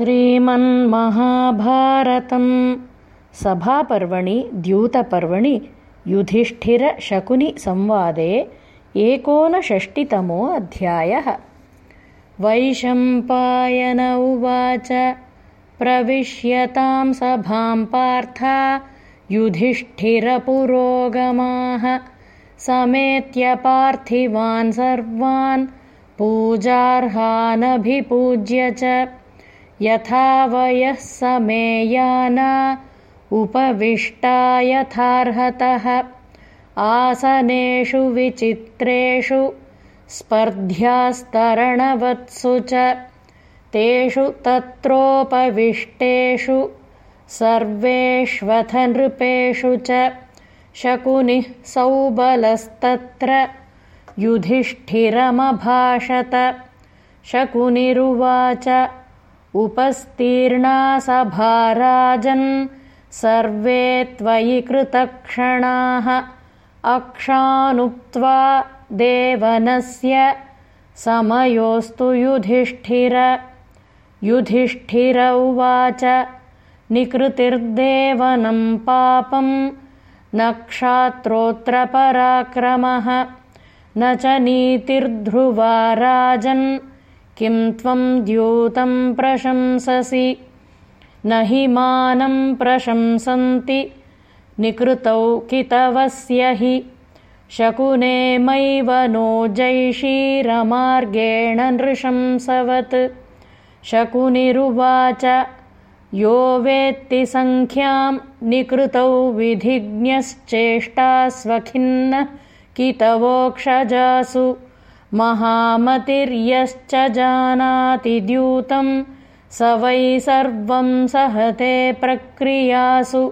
श्रीमन्महाभारतं सभापर्वणि द्यूतपर्वणि युधिष्ठिरशकुनिसंवादे एकोनषष्टितमो अध्यायः। वैशम्पायन उवाच प्रविश्यतां सभां पार्था युधिष्ठिरपुरोगमाः। समेत्य पार्थिवान् सर्वान् पूजार्हानभिपूज्य च यथा वयः समेयाना उपविष्टा यथार्हतः आसनेषु विचित्रेषु स्पर्ध्यास्तरणवत्सु च। तेषु तत्रोपविष्टेषु सर्वेष्वथ नृपेषु च। शकुनिः सौबलस्तत्र युधिष्ठिरमभाषत। शकुनिरुवाच उपस्तीर्णा सभाराजन्। सर्वे त्वयि कृतक्षणाः। अक्षानुक्त्वा देवनस्य समयोस्तु युधिष्ठिर। युधिष्ठिर उवाच निकृतिर्देवनं पापं नक्षात्रोत्रपराक्रमः न च नीतिर्ध्रुवा राजन् किं त्वं द्यूतं प्रशंससि? न हि मानं प्रशंसन्ति। निकृतौ कितवस्य हि? शकुनेमैव नो जैषीरमार्गेण नृशंसवत्। शकुनिरुवाच यो वेत्ति सङ्ख्यां निकृतौ विधिज्ञश्चेष्टास्वखिन्न कितवोक्षजासु महामतिर्यश्च जानाति द्यूतं स वै सर्वं सहते प्रक्रियासु